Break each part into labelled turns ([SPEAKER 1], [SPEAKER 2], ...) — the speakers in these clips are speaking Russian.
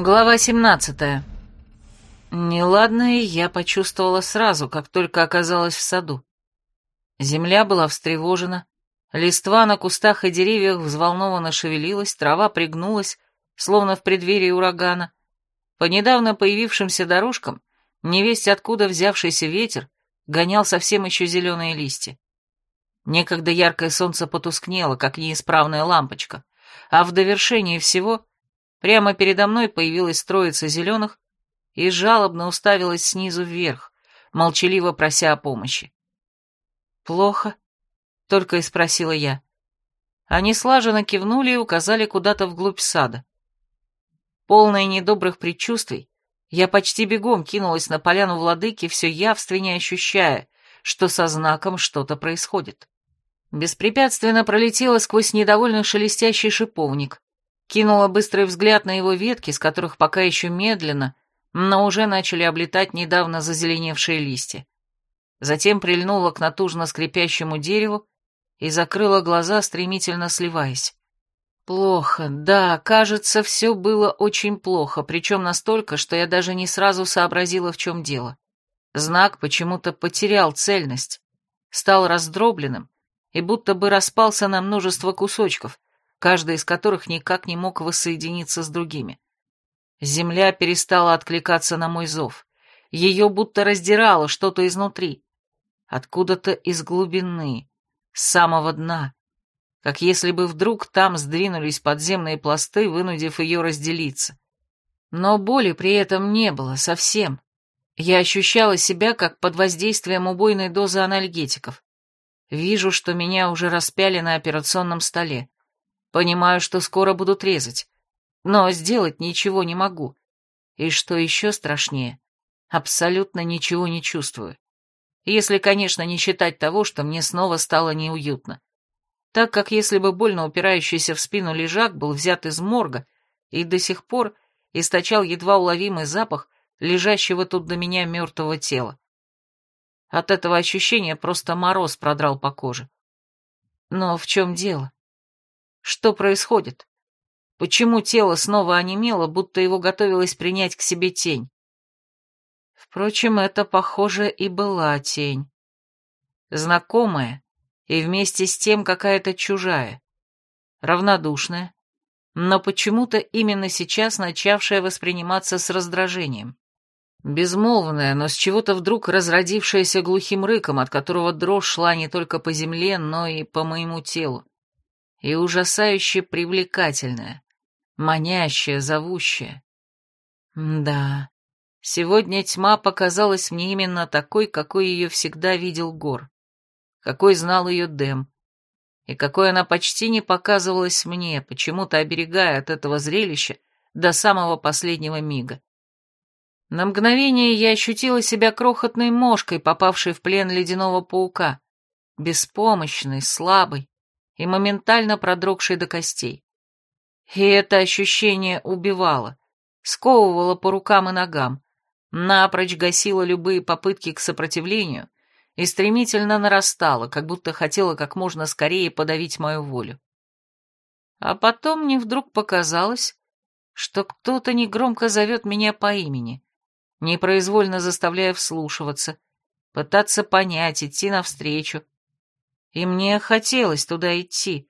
[SPEAKER 1] Глава 17. Неладное я почувствовала сразу, как только оказалась в саду. Земля была встревожена, листва на кустах и деревьях взволнованно шевелилась, трава пригнулась, словно в преддверии урагана. По недавно появившимся дорожкам, невесть откуда взявшийся ветер, гонял совсем еще зеленые листья. Некогда яркое солнце потускнело, как неисправная лампочка, а в довершении всего Прямо передо мной появилась троица зеленых и жалобно уставилась снизу вверх, молчаливо прося о помощи. «Плохо?» — только и спросила я. Они слаженно кивнули и указали куда-то вглубь сада. Полная недобрых предчувствий, я почти бегом кинулась на поляну владыки, все явственнее ощущая, что со знаком что-то происходит. Беспрепятственно пролетела сквозь недовольно шелестящий шиповник, Кинула быстрый взгляд на его ветки, с которых пока еще медленно, но уже начали облетать недавно зазеленевшие листья. Затем прильнула к натужно скрипящему дереву и закрыла глаза, стремительно сливаясь. Плохо, да, кажется, все было очень плохо, причем настолько, что я даже не сразу сообразила, в чем дело. Знак почему-то потерял цельность, стал раздробленным и будто бы распался на множество кусочков, каждый из которых никак не мог воссоединиться с другими. Земля перестала откликаться на мой зов. Ее будто раздирало что-то изнутри. Откуда-то из глубины, с самого дна. Как если бы вдруг там сдвинулись подземные пласты, вынудив ее разделиться. Но боли при этом не было совсем. Я ощущала себя как под воздействием убойной дозы анальгетиков. Вижу, что меня уже распяли на операционном столе. Понимаю, что скоро будут резать, но сделать ничего не могу. И что еще страшнее, абсолютно ничего не чувствую. Если, конечно, не считать того, что мне снова стало неуютно. Так как если бы больно упирающийся в спину лежак был взят из морга и до сих пор источал едва уловимый запах лежащего тут до меня мертвого тела. От этого ощущения просто мороз продрал по коже. Но в чем дело? Что происходит? Почему тело снова онемело, будто его готовилось принять к себе тень? Впрочем, это, похоже, и была тень. Знакомая и вместе с тем какая-то чужая. Равнодушная, но почему-то именно сейчас начавшая восприниматься с раздражением. Безмолвная, но с чего-то вдруг разродившаяся глухим рыком, от которого дрожь шла не только по земле, но и по моему телу и ужасающе привлекательная, манящая, зовущая. Да, сегодня тьма показалась мне именно такой, какой ее всегда видел Гор, какой знал ее Дэм, и какой она почти не показывалась мне, почему-то оберегая от этого зрелища до самого последнего мига. На мгновение я ощутила себя крохотной мошкой, попавшей в плен ледяного паука, беспомощной, слабой, и моментально продрогшей до костей. И это ощущение убивало, сковывало по рукам и ногам, напрочь гасило любые попытки к сопротивлению и стремительно нарастало, как будто хотело как можно скорее подавить мою волю. А потом мне вдруг показалось, что кто-то негромко зовет меня по имени, непроизвольно заставляя вслушиваться, пытаться понять, идти навстречу, и мне хотелось туда идти.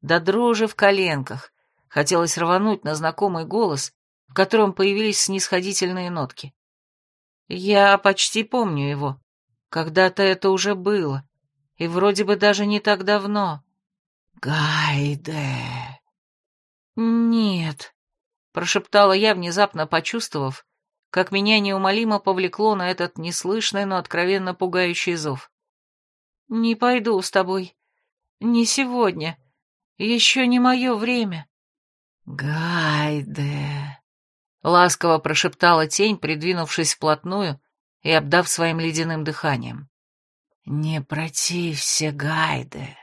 [SPEAKER 1] До дрожи в коленках. Хотелось рвануть на знакомый голос, в котором появились снисходительные нотки. Я почти помню его. Когда-то это уже было. И вроде бы даже не так давно. «Гайде!» «Нет», — прошептала я, внезапно почувствовав, как меня неумолимо повлекло на этот неслышный, но откровенно пугающий зов. «Не пойду с тобой. Не сегодня. Еще не мое время». «Гайде», — ласково прошептала тень, придвинувшись вплотную и обдав своим ледяным дыханием. «Не протився, Гайде.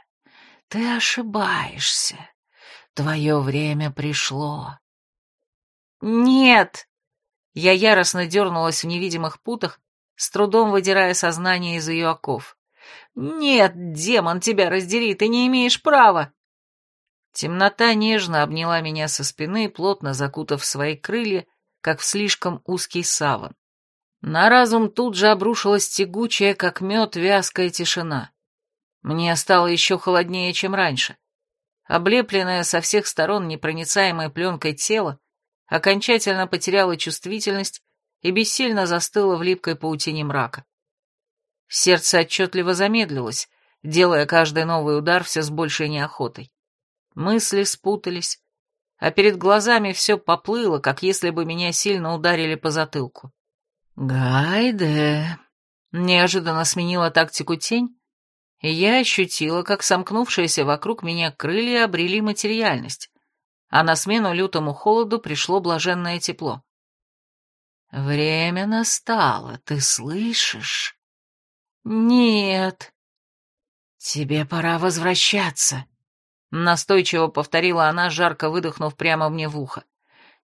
[SPEAKER 1] Ты ошибаешься. Твое время пришло». «Нет!» Я яростно дернулась в невидимых путах, с трудом выдирая сознание из ее оков. «Нет, демон, тебя раздери, ты не имеешь права!» Темнота нежно обняла меня со спины, плотно закутав свои крылья, как в слишком узкий саван. На разум тут же обрушилась тягучая, как мед, вязкая тишина. Мне стало еще холоднее, чем раньше. Облепленное со всех сторон непроницаемой пленкой тело окончательно потеряло чувствительность и бессильно застыло в липкой паутине мрака. Сердце отчетливо замедлилось, делая каждый новый удар все с большей неохотой. Мысли спутались, а перед глазами все поплыло, как если бы меня сильно ударили по затылку. «Гайде!» Неожиданно сменила тактику тень, и я ощутила, как сомкнувшиеся вокруг меня крылья обрели материальность, а на смену лютому холоду пришло блаженное тепло. «Время настало, ты слышишь?» «Нет». «Тебе пора возвращаться», — настойчиво повторила она, жарко выдохнув прямо мне в ухо.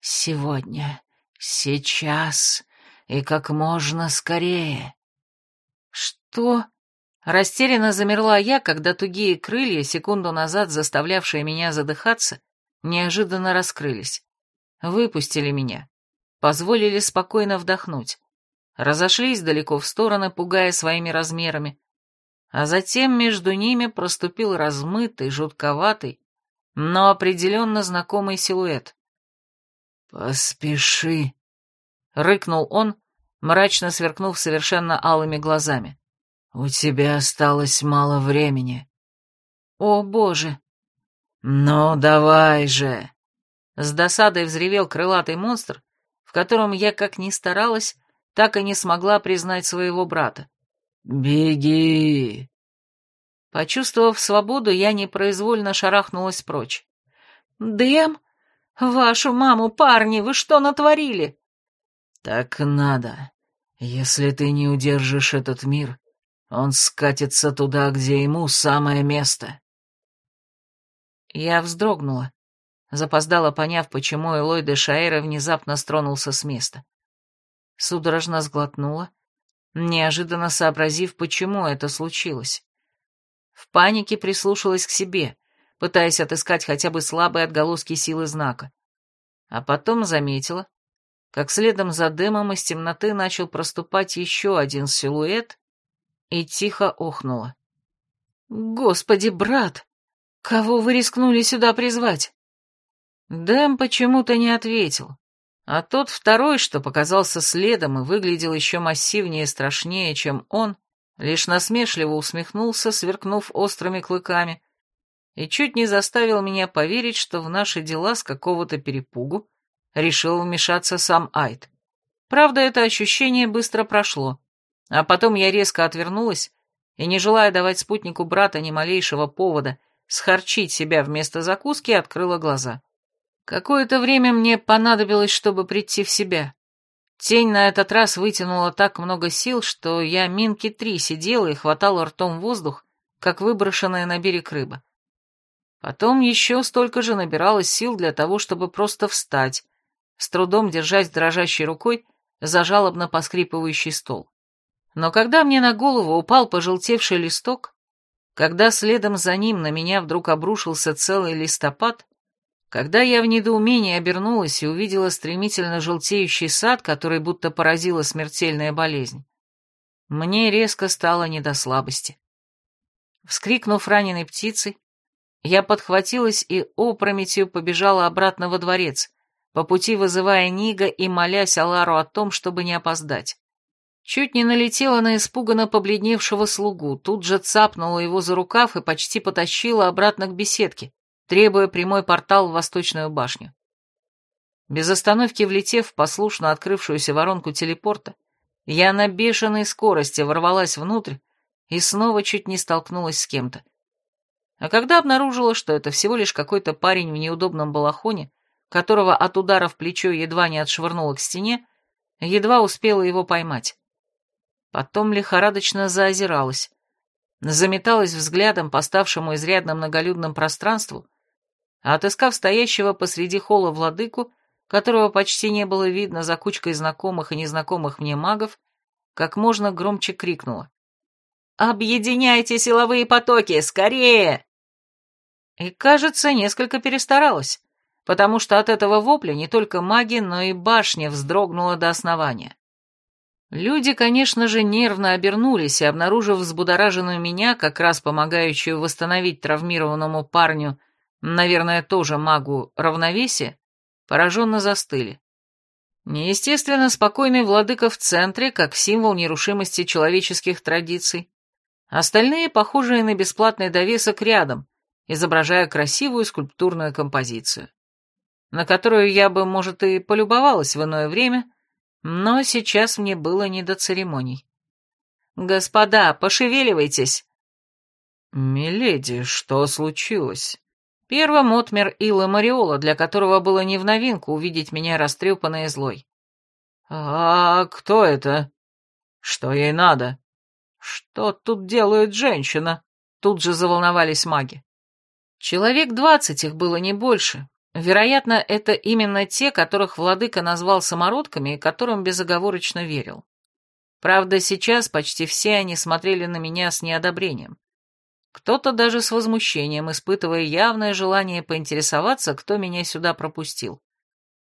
[SPEAKER 1] «Сегодня, сейчас и как можно скорее». «Что?» Растерянно замерла я, когда тугие крылья, секунду назад заставлявшие меня задыхаться, неожиданно раскрылись. Выпустили меня. Позволили спокойно вдохнуть. Разошлись далеко в стороны, пугая своими размерами. А затем между ними проступил размытый, жутковатый, но определенно знакомый силуэт. «Поспеши», — рыкнул он, мрачно сверкнув совершенно алыми глазами. «У тебя осталось мало времени». «О, боже!» «Ну, давай же!» С досадой взревел крылатый монстр, в котором я как ни старалась, так и не смогла признать своего брата. «Беги!» Почувствовав свободу, я непроизвольно шарахнулась прочь. «Дэм? Вашу маму, парни, вы что натворили?» «Так надо. Если ты не удержишь этот мир, он скатится туда, где ему самое место. Я вздрогнула, запоздала, поняв, почему Элой де Шаэра внезапно стронулся с места. Судорожно сглотнула, неожиданно сообразив, почему это случилось. В панике прислушалась к себе, пытаясь отыскать хотя бы слабые отголоски силы знака. А потом заметила, как следом за дымом из темноты начал проступать еще один силуэт, и тихо охнула. «Господи, брат, кого вы рискнули сюда призвать?» Дэм почему-то не ответил, а тот второй, что показался следом и выглядел еще массивнее и страшнее, чем он, лишь насмешливо усмехнулся, сверкнув острыми клыками, и чуть не заставил меня поверить, что в наши дела с какого-то перепугу решил вмешаться сам Айд. Правда, это ощущение быстро прошло. А потом я резко отвернулась и, не желая давать спутнику брата ни малейшего повода схорчить себя вместо закуски, открыла глаза. Какое-то время мне понадобилось, чтобы прийти в себя. Тень на этот раз вытянула так много сил, что я минки три сидела и хватала ртом воздух, как выброшенная на берег рыба. Потом еще столько же набиралось сил для того, чтобы просто встать, с трудом держась дрожащей рукой за жалобно поскрипывающий стол. Но когда мне на голову упал пожелтевший листок, когда следом за ним на меня вдруг обрушился целый листопад, когда я в недоумении обернулась и увидела стремительно желтеющий сад, который будто поразила смертельная болезнь, мне резко стало не до слабости. Вскрикнув раненой птицей, я подхватилась и опрометью побежала обратно во дворец, по пути вызывая Нига и молясь Алару о том, чтобы не опоздать. Чуть не налетела на испуганно побледневшего слугу, тут же цапнула его за рукав и почти потащила обратно к беседке, требуя прямой портал в восточную башню. Без остановки влетев в послушно открывшуюся воронку телепорта, я на бешеной скорости ворвалась внутрь и снова чуть не столкнулась с кем-то. А когда обнаружила, что это всего лишь какой-то парень в неудобном балахоне, которого от удара в плечо едва не отшвырнуло к стене, едва успела его поймать. Потом лихорадочно заозиралась, заметалась взглядом по ставшему изрядно многолюдным пространству, а отыскав стоящего посреди холла владыку, которого почти не было видно за кучкой знакомых и незнакомых мне магов, как можно громче крикнула. «Объединяйте силовые потоки! Скорее!» И, кажется, несколько перестаралась, потому что от этого вопля не только маги, но и башня вздрогнула до основания. Люди, конечно же, нервно обернулись и, обнаружив взбудораженную меня, как раз помогающую восстановить травмированному парню, наверное, тоже магу, равновесие, пораженно застыли. Неестественно спокойный владыка в центре, как символ нерушимости человеческих традиций. Остальные, похожие на бесплатный довесок рядом, изображая красивую скульптурную композицию, на которую я бы, может, и полюбовалась в иное время, но сейчас мне было не до церемоний. «Господа, пошевеливайтесь!» «Миледи, что случилось?» Первым отмер Илла Мариола, для которого было не в новинку увидеть меня растрепанной и злой. «А кто это? Что ей надо? Что тут делает женщина?» Тут же заволновались маги. Человек двадцать их было не больше, Вероятно, это именно те, которых владыка назвал самородками и которым безоговорочно верил. Правда, сейчас почти все они смотрели на меня с неодобрением. Кто-то даже с возмущением, испытывая явное желание поинтересоваться, кто меня сюда пропустил.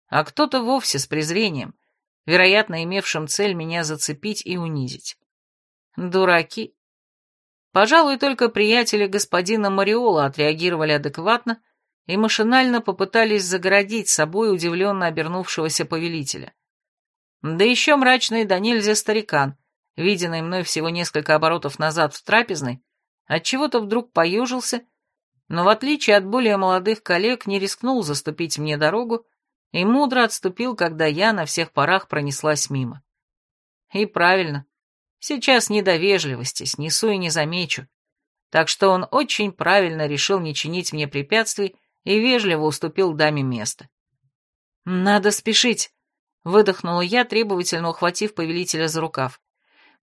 [SPEAKER 1] А кто-то вовсе с презрением, вероятно, имевшим цель меня зацепить и унизить. Дураки. Пожалуй, только приятели господина Мариола отреагировали адекватно, и машинально попытались загородить собой удивленно обернувшегося повелителя. Да еще мрачный да нельзя старикан, виденный мной всего несколько оборотов назад в трапезной, отчего-то вдруг поежился, но в отличие от более молодых коллег не рискнул заступить мне дорогу и мудро отступил, когда я на всех парах пронеслась мимо. И правильно, сейчас не до вежливости, снесу и не замечу, так что он очень правильно решил не чинить мне препятствий и вежливо уступил даме место. «Надо спешить», — выдохнула я, требовательно ухватив повелителя за рукав.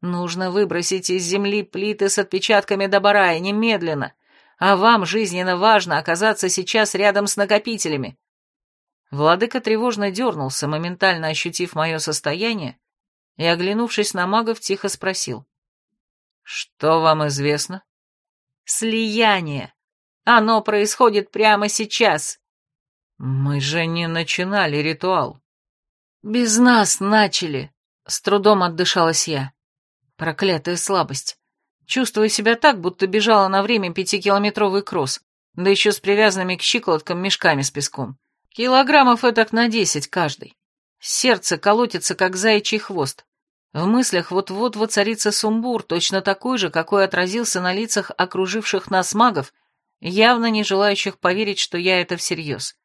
[SPEAKER 1] «Нужно выбросить из земли плиты с отпечатками Добарая немедленно, а вам жизненно важно оказаться сейчас рядом с накопителями». Владыка тревожно дернулся, моментально ощутив мое состояние, и, оглянувшись на магов, тихо спросил. «Что вам известно?» «Слияние», оно происходит прямо сейчас. Мы же не начинали ритуал. Без нас начали. С трудом отдышалась я. Проклятая слабость. Чувствую себя так, будто бежала на время пятикилометровый кросс, да еще с привязанными к щиколоткам мешками с песком. Килограммов этак на десять каждый. Сердце колотится, как заячий хвост. В мыслях вот-вот воцарится сумбур, точно такой же, какой отразился на лицах окруживших нас магов явно не желающих поверить, что я это всерьез.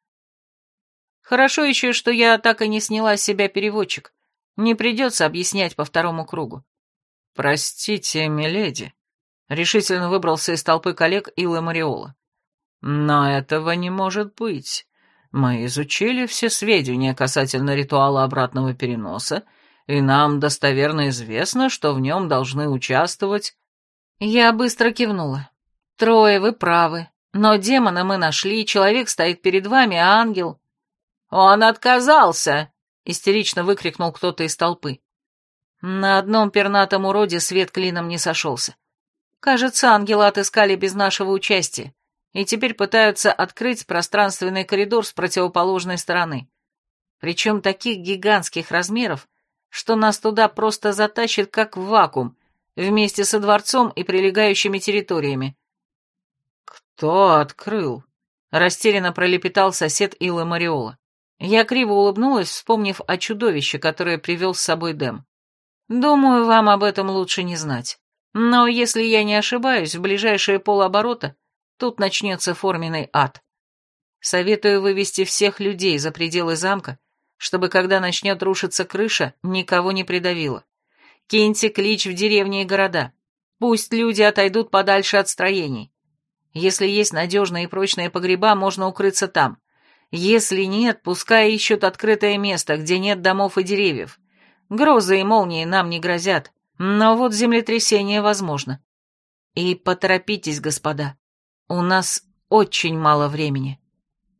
[SPEAKER 1] Хорошо еще, что я так и не сняла с себя переводчик. Не придется объяснять по второму кругу. «Простите, миледи», — решительно выбрался из толпы коллег Илла Мариола. «Но этого не может быть. Мы изучили все сведения касательно ритуала обратного переноса, и нам достоверно известно, что в нем должны участвовать...» Я быстро кивнула. «Трое, вы правы. Но демона мы нашли, человек стоит перед вами, а ангел...» «Он отказался!» — истерично выкрикнул кто-то из толпы. На одном пернатом уроде свет клином не сошелся. Кажется, ангелы отыскали без нашего участия, и теперь пытаются открыть пространственный коридор с противоположной стороны. Причем таких гигантских размеров, что нас туда просто затащит как в вакуум, вместе со дворцом и прилегающими территориями. «Кто открыл?» — растерянно пролепетал сосед Илла Мариола. Я криво улыбнулась, вспомнив о чудовище, которое привел с собой Дэм. «Думаю, вам об этом лучше не знать. Но если я не ошибаюсь, в ближайшие полоборота тут начнется форменный ад. Советую вывести всех людей за пределы замка, чтобы, когда начнет рушиться крыша, никого не придавило. Киньте клич в деревни и города. Пусть люди отойдут подальше от строений. Если есть надежные и прочные погреба, можно укрыться там. Если нет, пускай ищут открытое место, где нет домов и деревьев. Грозы и молнии нам не грозят, но вот землетрясение возможно. И поторопитесь, господа. У нас очень мало времени.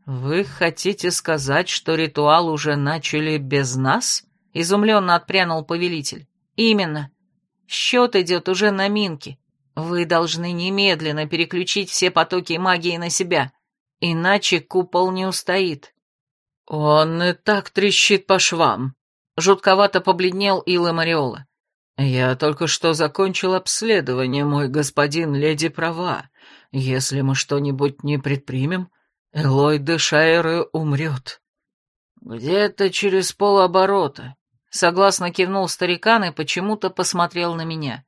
[SPEAKER 1] Вы хотите сказать, что ритуал уже начали без нас? Изумленно отпрянул повелитель. Именно. Счет идет уже на минки. Вы должны немедленно переключить все потоки магии на себя. иначе купол не устоит.
[SPEAKER 2] Он и так трещит по швам. Жутковато побледнел Илла Мариола. «Я только что закончил обследование, мой господин, леди права. Если мы что-нибудь не предпримем, Элой де Шайры умрет».
[SPEAKER 1] «Где-то через полоборота», — согласно кивнул старикан и почему-то посмотрел на меня.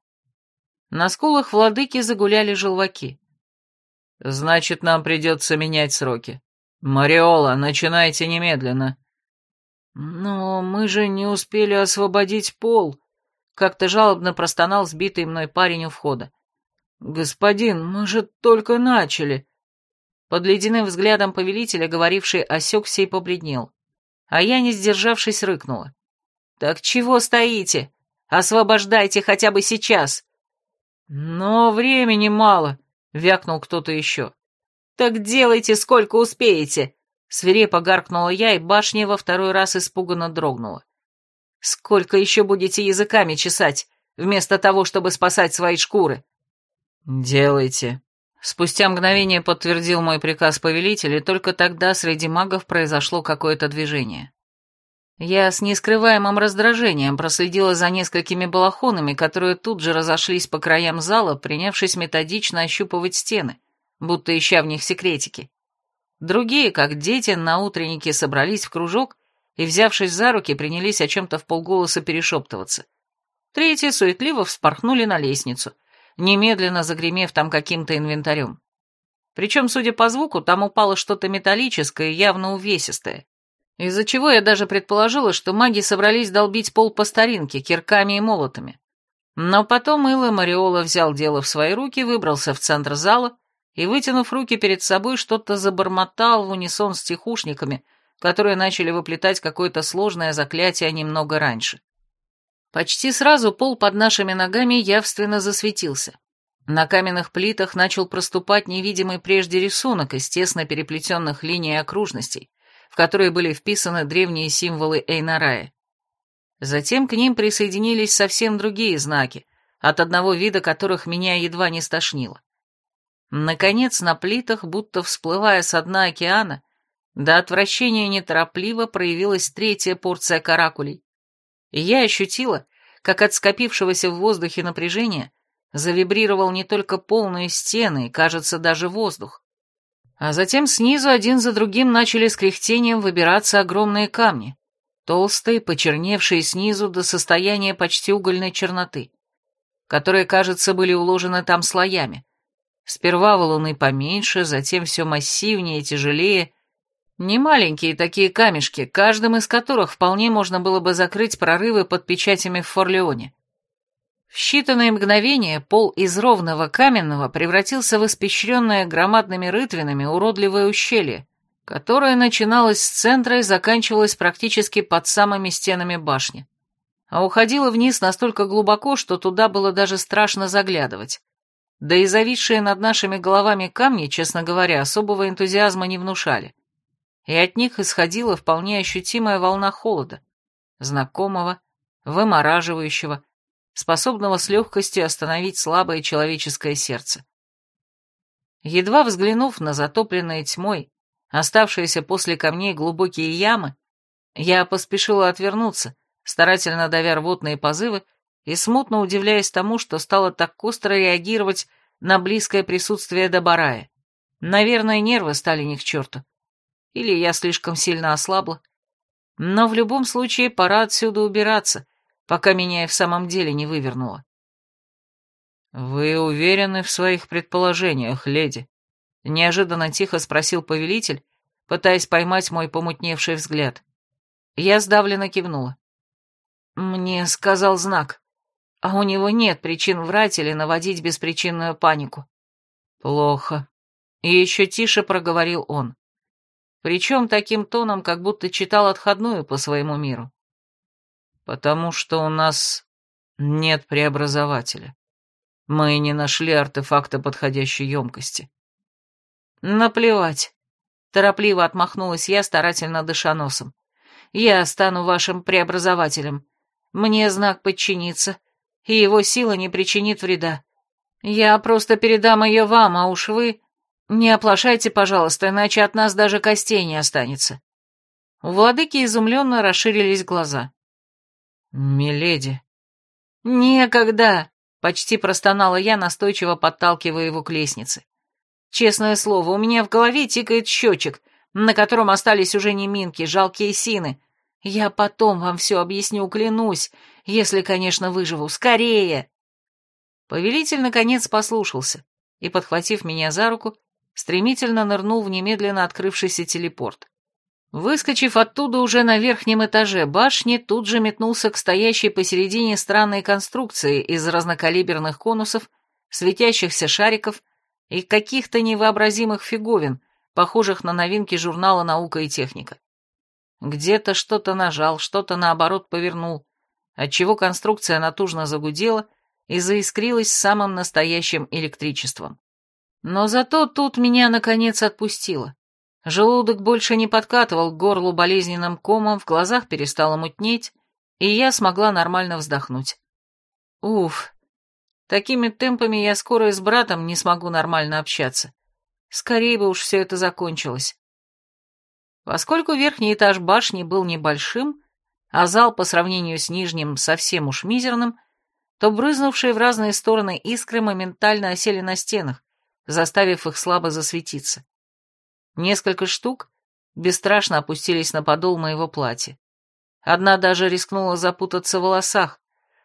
[SPEAKER 1] На скулах владыки загуляли желваки.
[SPEAKER 2] «Значит, нам придется менять сроки. Мариола, начинайте немедленно».
[SPEAKER 1] «Но мы же не успели освободить пол», — как-то жалобно простонал сбитый мной парень у входа. «Господин, мы же только начали». Под ледяным взглядом повелителя, говоривший осекся и побледнел. А я, не сдержавшись, рыкнула. «Так чего стоите? Освобождайте хотя бы сейчас!» «Но времени мало», — вякнул кто-то еще. «Так делайте, сколько успеете!» Свирепо гаркнула я, и башня во второй раз испуганно дрогнула. «Сколько еще будете языками чесать, вместо того, чтобы спасать свои шкуры?»
[SPEAKER 2] «Делайте», — спустя мгновение подтвердил мой приказ повелитель, и только тогда среди магов произошло какое-то движение.
[SPEAKER 1] Я с нескрываемым раздражением проследила за несколькими балахонами, которые тут же разошлись по краям зала, принявшись методично ощупывать стены, будто ища в них секретики. Другие, как дети, на утреннике собрались в кружок и, взявшись за руки, принялись о чем-то в полголоса перешептываться. Третьи суетливо вспорхнули на лестницу, немедленно загремев там каким-то инвентарем. Причем, судя по звуку, там упало что-то металлическое, явно увесистое. Из-за чего я даже предположила, что маги собрались долбить пол по старинке, кирками и молотами. Но потом Илла Мариола взял дело в свои руки, выбрался в центр зала и, вытянув руки перед собой, что-то забормотал в унисон с тихушниками, которые начали выплетать какое-то сложное заклятие немного раньше. Почти сразу пол под нашими ногами явственно засветился. На каменных плитах начал проступать невидимый прежде рисунок из тесно переплетенных линий и окружностей, в которые были вписаны древние символы Эйнарая. Затем к ним присоединились совсем другие знаки, от одного вида которых меня едва не стошнило. Наконец, на плитах, будто всплывая со дна океана, до отвращения неторопливо проявилась третья порция каракулей. И я ощутила, как от скопившегося в воздухе напряжения завибрировал не только полные стены и, кажется, даже воздух. А затем снизу один за другим начали с кряхтением выбираться огромные камни, толстые, почерневшие снизу до состояния почти угольной черноты, которые, кажется, были уложены там слоями, Сперва валуны поменьше, затем все массивнее, тяжелее. Не маленькие такие камешки, каждым из которых вполне можно было бы закрыть прорывы под печатями в Форлеоне. В считанные мгновения пол из ровного каменного превратился в испещренное громадными рытвинами уродливое ущелье, которое начиналось с центра и заканчивалось практически под самыми стенами башни. А уходило вниз настолько глубоко, что туда было даже страшно заглядывать. Да и зависшие над нашими головами камни, честно говоря, особого энтузиазма не внушали. И от них исходила вполне ощутимая волна холода, знакомого, вымораживающего, способного с легкостью остановить слабое человеческое сердце. Едва взглянув на затопленные тьмой, оставшиеся после камней глубокие ямы, я поспешила отвернуться, старательно давя рвотные позывы и смутно удивляясь тому, что стало так остро реагировать на близкое присутствие Добарая. Наверное, нервы стали не к черту. Или я слишком сильно ослабла. Но в любом случае пора отсюда убираться, пока меня и в самом деле не вывернуло. «Вы уверены в своих предположениях, леди?» — неожиданно тихо спросил повелитель, пытаясь поймать мой помутневший взгляд. Я сдавленно кивнула. «Мне сказал знак», а у него нет причин врать или наводить беспричинную панику. Плохо. И еще тише проговорил он. Причем таким тоном, как будто читал отходную по своему миру. Потому что у нас нет преобразователя. Мы не нашли артефакта подходящей емкости. Наплевать. Торопливо отмахнулась я, старательно дыша носом. Я стану вашим преобразователем. Мне знак подчиниться, и его сила не причинит вреда. Я просто передам ее вам, а уж вы... Не оплошайте, пожалуйста, иначе от нас даже костей не останется. Владыки изумленно расширились глаза.
[SPEAKER 2] «Миледи».
[SPEAKER 1] «Некогда!» — почти простонала я, настойчиво подталкивая его к лестнице. «Честное слово, у меня в голове тикает счетчик, на котором остались уже не минки, жалкие сины. Я потом вам все объясню, клянусь, если, конечно, выживу. Скорее!» Повелитель, наконец, послушался и, подхватив меня за руку, стремительно нырнул в немедленно открывшийся телепорт. Выскочив оттуда уже на верхнем этаже башни, тут же метнулся к стоящей посередине странной конструкции из разнокалиберных конусов, светящихся шариков и каких-то невообразимых фиговин, похожих на новинки журнала «Наука и техника». Где-то что-то нажал, что-то наоборот повернул, отчего конструкция натужно загудела и заискрилась самым настоящим электричеством. Но зато тут меня, наконец, отпустило. Желудок больше не подкатывал к горлу болезненным комом, в глазах перестало мутнеть, и я смогла нормально вздохнуть. Уф, такими темпами я скоро и с братом не смогу нормально общаться. Скорее бы уж все это закончилось. Поскольку верхний этаж башни был небольшим, а зал по сравнению с нижним совсем уж мизерным, то брызнувшие в разные стороны искры моментально осели на стенах, заставив их слабо засветиться. Несколько штук бесстрашно опустились на подол моего платья. Одна даже рискнула запутаться в волосах,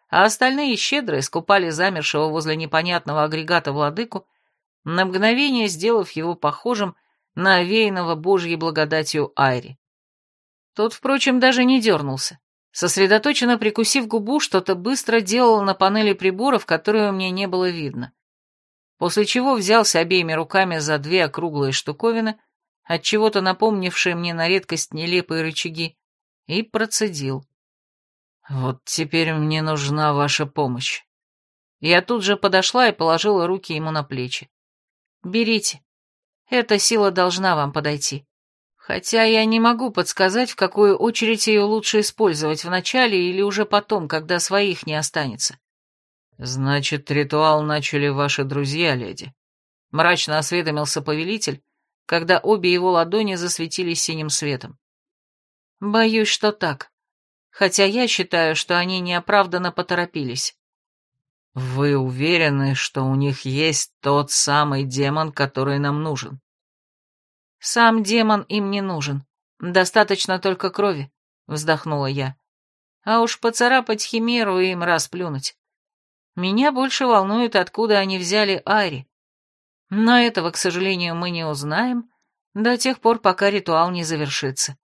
[SPEAKER 1] а остальные щедро искупали замершего возле непонятного агрегата владыку, на мгновение сделав его похожим на овеянного божьей благодатью Айри. Тот, впрочем, даже не дернулся. Сосредоточенно прикусив губу, что-то быстро делал на панели приборов, которую мне не было видно. После чего взялся обеими руками за две округлые штуковины, от чего то напомнившие мне на редкость нелепые рычаги, и процедил. «Вот теперь мне нужна ваша помощь». Я тут же подошла и положила руки ему на плечи. «Берите. Эта сила должна вам подойти. Хотя я не могу подсказать, в какую очередь ее лучше использовать, в начале или уже потом, когда своих не останется. «Значит, ритуал начали ваши друзья, леди», — мрачно осведомился повелитель, когда обе его ладони засветились синим светом. «Боюсь, что так. Хотя я считаю, что они неоправданно поторопились». «Вы уверены, что у них есть тот самый демон, который нам нужен?» «Сам демон им не нужен. Достаточно только крови», — вздохнула я. «А уж поцарапать химеру и им расплюнуть. Меня больше волнует, откуда они взяли Айри. Но этого, к сожалению, мы не узнаем до тех пор, пока ритуал не завершится».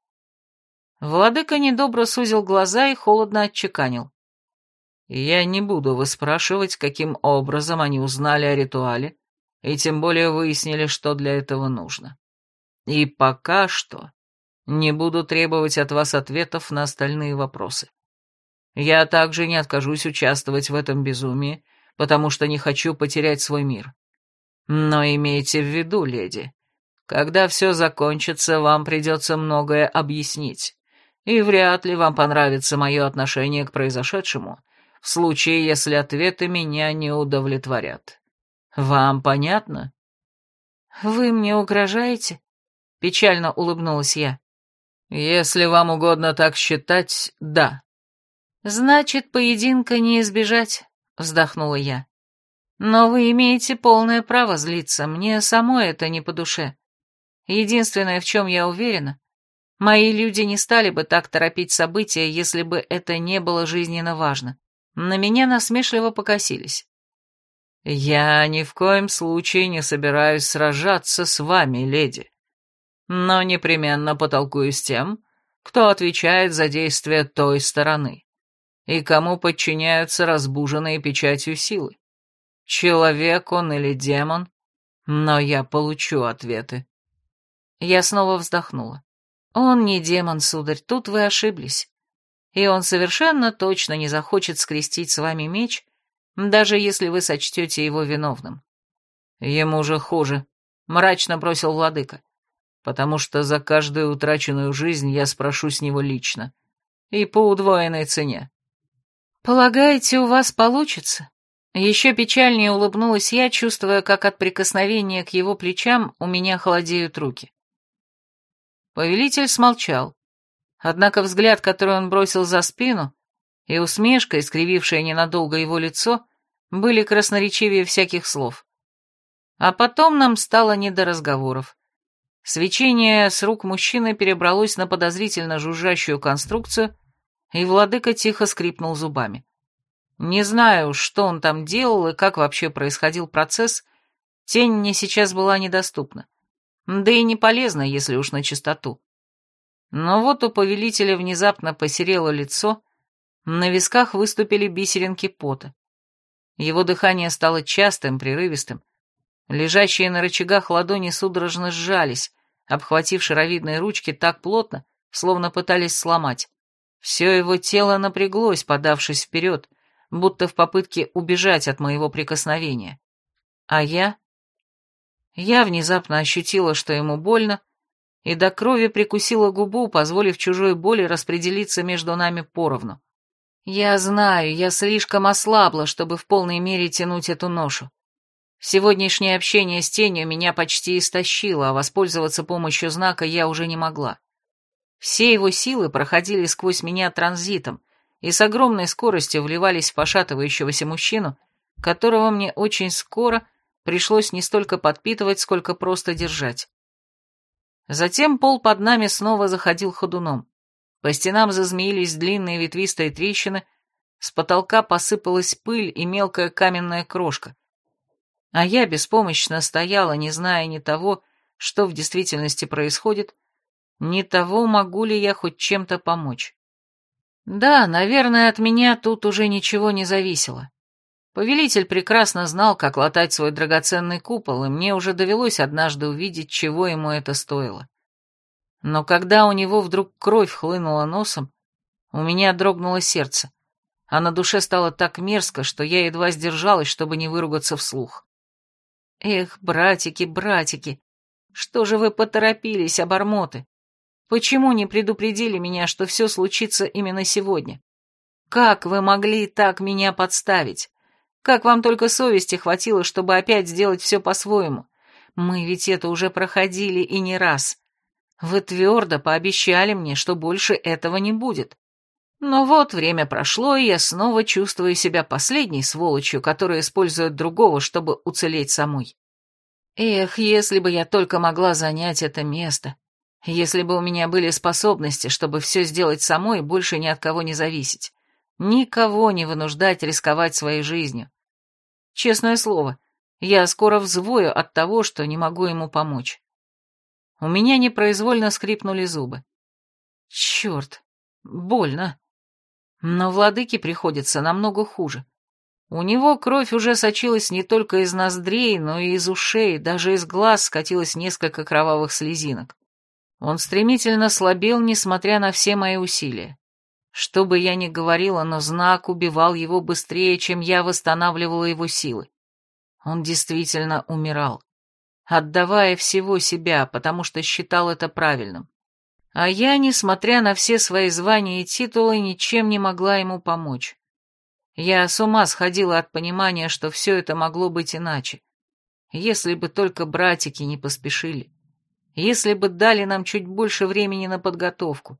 [SPEAKER 1] Владыка недобро сузил глаза и холодно отчеканил. «Я не буду выспрашивать, каким образом они узнали о ритуале, и тем более выяснили, что для этого нужно. И пока что не буду требовать от вас ответов на остальные вопросы. Я также не откажусь участвовать в этом безумии, потому что не хочу потерять свой мир. Но имейте в виду, леди, когда все закончится, вам придется многое объяснить, и вряд ли вам понравится мое отношение к произошедшему, в случае, если ответы меня не удовлетворят. Вам понятно? Вы мне угрожаете? — печально улыбнулась я. «Если вам угодно так считать, да». «Значит, поединка не избежать», — вздохнула я. «Но вы имеете полное право злиться, мне самой это не по душе. Единственное, в чем я уверена, мои люди не стали бы так торопить события, если бы это не было жизненно важно. На меня насмешливо покосились». «Я ни в коем случае не собираюсь сражаться с вами, леди», но непременно потолкую с тем, кто отвечает за действия той стороны, и кому подчиняются разбуженные печатью силы. Человек он или демон, но я получу ответы. Я снова вздохнула. Он не демон, сударь, тут вы ошиблись. И он совершенно точно не захочет скрестить с вами меч, даже если вы сочтете его виновным. Ему же хуже, мрачно бросил владыка потому что за каждую утраченную жизнь я спрошу с него лично. И по удвоенной цене. «Полагаете, у вас получится?» Еще печальнее улыбнулась я, чувствуя, как от прикосновения к его плечам у меня холодеют руки. Повелитель смолчал. Однако взгляд, который он бросил за спину, и усмешка, искривившая ненадолго его лицо, были красноречивее всяких слов. А потом нам стало не до разговоров. Свечение с рук мужчины перебралось на подозрительно жужжащую конструкцию, и владыка тихо скрипнул зубами. Не знаю, что он там делал и как вообще происходил процесс, тень мне сейчас была недоступна. Да и не полезна, если уж на чистоту. Но вот у повелителя внезапно посерело лицо, на висках выступили бисеринки пота. Его дыхание стало частым, прерывистым. Лежащие на рычагах ладони судорожно сжались, обхватив шаровидные ручки так плотно, словно пытались сломать. Все его тело напряглось, подавшись вперед, будто в попытке убежать от моего прикосновения. А я... Я внезапно ощутила, что ему больно, и до крови прикусила губу, позволив чужой боли распределиться между нами поровну. Я знаю, я слишком ослабла, чтобы в полной мере тянуть эту ношу. Сегодняшнее общение с тенью меня почти истощило, а воспользоваться помощью знака я уже не могла. Все его силы проходили сквозь меня транзитом и с огромной скоростью вливались в пошатывающегося мужчину, которого мне очень скоро пришлось не столько подпитывать, сколько просто держать. Затем пол под нами снова заходил ходуном. По стенам зазмеились длинные ветвистые трещины, с потолка посыпалась пыль и мелкая каменная крошка — а я беспомощно стояла, не зная ни того, что в действительности происходит, ни того, могу ли я хоть чем-то помочь. Да, наверное, от меня тут уже ничего не зависело. Повелитель прекрасно знал, как латать свой драгоценный купол, и мне уже довелось однажды увидеть, чего ему это стоило. Но когда у него вдруг кровь хлынула носом, у меня дрогнуло сердце, а на душе стало так мерзко, что я едва сдержалась, чтобы не выругаться вслух. Эх, братики, братики, что же вы поторопились, обормоты? Почему не предупредили меня, что все случится именно сегодня? Как вы могли так меня подставить? Как вам только совести хватило, чтобы опять сделать все по-своему? Мы ведь это уже проходили и не раз. Вы твердо пообещали мне, что больше этого не будет. Но вот время прошло, и я снова чувствую себя последней сволочью, которая использует другого, чтобы уцелеть самой. Эх, если бы я только могла занять это место. Если бы у меня были способности, чтобы все сделать самой и больше ни от кого не зависеть. Никого не вынуждать рисковать своей жизнью. Честное слово, я скоро взвою от того, что не могу ему помочь. У меня непроизвольно скрипнули зубы. Черт, больно. Но владыке приходится намного хуже. У него кровь уже сочилась не только из ноздрей, но и из ушей, даже из глаз скатилось несколько кровавых слезинок. Он стремительно слабел, несмотря на все мои усилия. Что бы я ни говорила, но знак убивал его быстрее, чем я восстанавливала его силы. Он действительно умирал, отдавая всего себя, потому что считал это правильным. А я, несмотря на все свои звания и титулы, ничем не могла ему помочь. Я с ума сходила от понимания, что все это могло быть иначе. Если бы только братики не поспешили. Если бы дали нам чуть больше времени на подготовку.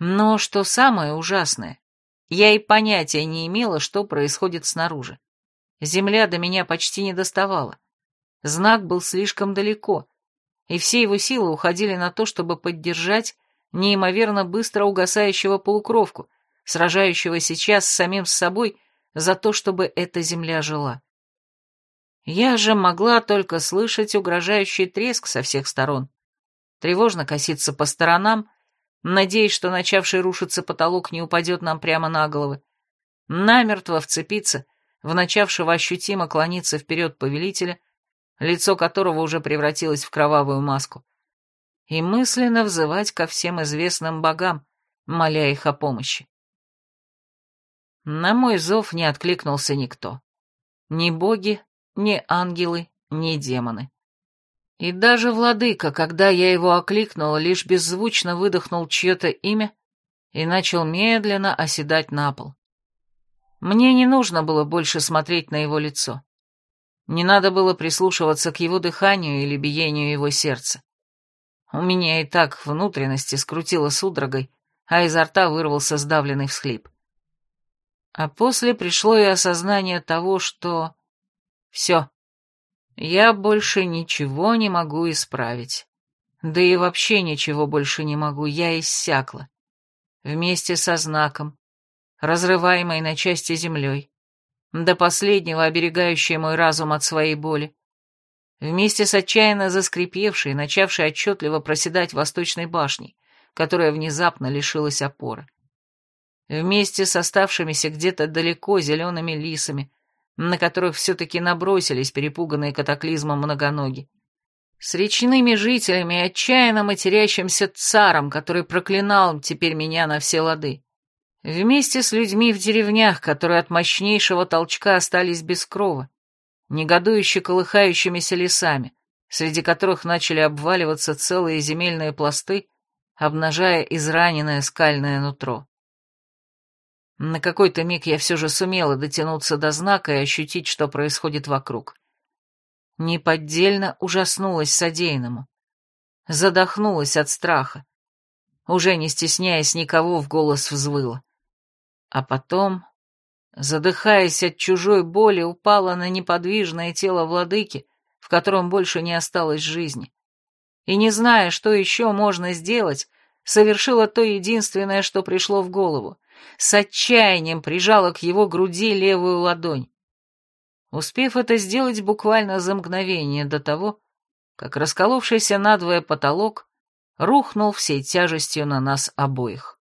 [SPEAKER 1] Но что самое ужасное, я и понятия не имела, что происходит снаружи. Земля до меня почти не доставала. Знак был слишком далеко, и все его силы уходили на то, чтобы поддержать неимоверно быстро угасающего полукровку, сражающего сейчас с самим с собой за то, чтобы эта земля жила. Я же могла только слышать угрожающий треск со всех сторон, тревожно коситься по сторонам, надеясь, что начавший рушиться потолок не упадет нам прямо на головы, намертво вцепиться в начавшего ощутимо клониться вперед повелителя лицо которого уже превратилось в кровавую маску, и мысленно взывать ко всем известным богам, моля их о помощи. На мой зов не откликнулся никто. Ни боги, ни ангелы, ни демоны. И даже владыка, когда я его окликнула, лишь беззвучно выдохнул чье-то имя и начал медленно оседать на пол. Мне не нужно было больше смотреть на его лицо. Не надо было прислушиваться к его дыханию или биению его сердца. У меня и так внутренности скрутило судорогой, а изо рта вырвался сдавленный всхлип. А после пришло и осознание того, что... Все. Я больше ничего не могу исправить. Да и вообще ничего больше не могу, я иссякла. Вместе со знаком, разрываемой на части землей, до последнего оберегающей мой разум от своей боли, вместе с отчаянно заскрипевшей, начавшей отчетливо проседать восточной башней, которая внезапно лишилась опоры. Вместе с оставшимися где-то далеко зелеными лисами, на которых все-таки набросились перепуганные катаклизмом многоноги. С речными жителями, отчаянно матерящимся царом, который проклинал теперь меня на все лады. Вместе с людьми в деревнях, которые от мощнейшего толчка остались без крова, негодующе колыхающимися лесами, среди которых начали обваливаться целые земельные пласты, обнажая израненное скальное нутро. На какой-то миг я все же сумела дотянуться до знака и ощутить, что происходит вокруг. Неподдельно ужаснулась содеянному. Задохнулась от страха. Уже не стесняясь никого, в голос взвыла. А потом, задыхаясь от чужой боли, упала на неподвижное тело владыки, в котором больше не осталось жизни. И не зная, что еще можно сделать, совершила то единственное, что пришло в голову — с отчаянием прижала к его груди левую ладонь, успев это сделать буквально за мгновение до того, как расколовшийся надвое потолок рухнул всей тяжестью на нас обоих.